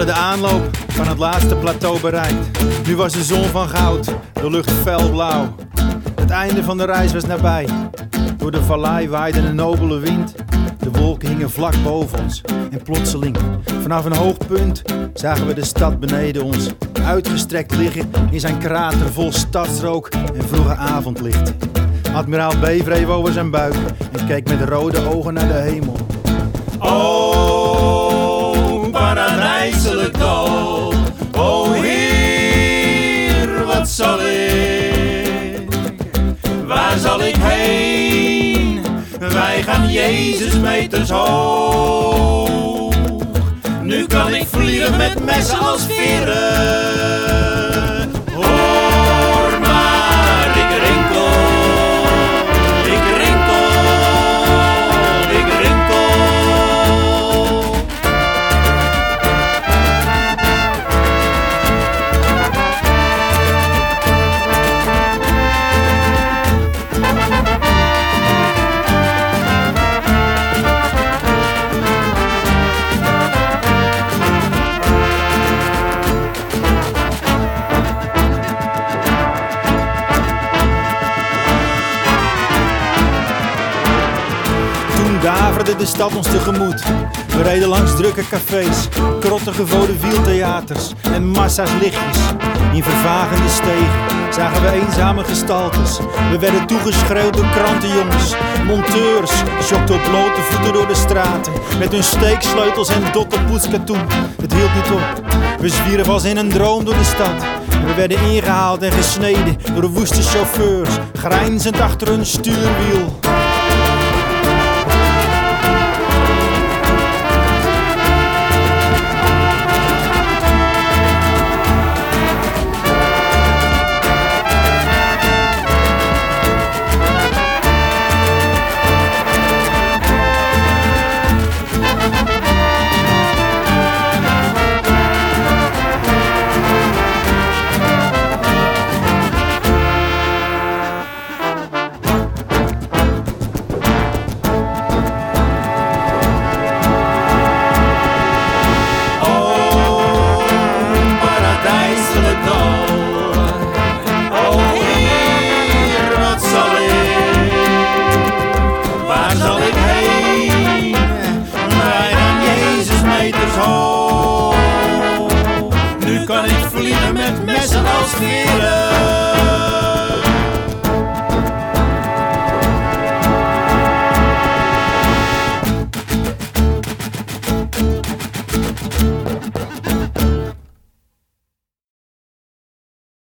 hadden de aanloop van het laatste plateau bereikt. Nu was de zon van goud, de lucht felblauw. Het einde van de reis was nabij. Door de vallei waaide een nobele wind. De wolken hingen vlak boven ons. En plotseling, vanaf een hoog punt, zagen we de stad beneden ons. Uitgestrekt liggen in zijn krater vol stadsrook en vroege avondlicht. Admiraal B over zijn buik en keek met rode ogen naar de hemel. O Waar zal ik heen? Wij gaan Jezus meters hoog. Nu kan ik vliegen met messen als veren. Daverde de stad ons tegemoet. We reden langs drukke cafés, krottige vaudeville-theaters en massa's lichtjes. In vervagende stegen zagen we eenzame gestaltes. We werden toegeschreeuwd door krantenjongens, monteurs, sjokten blote voeten door de straten. Met hun steeksleutels en dotterpoetskatoen. Het hield niet op. We zwierven als in een droom door de stad. We werden ingehaald en gesneden door woeste chauffeurs, grijnzend achter hun stuurwiel. kan ik verliezen met messen als veren.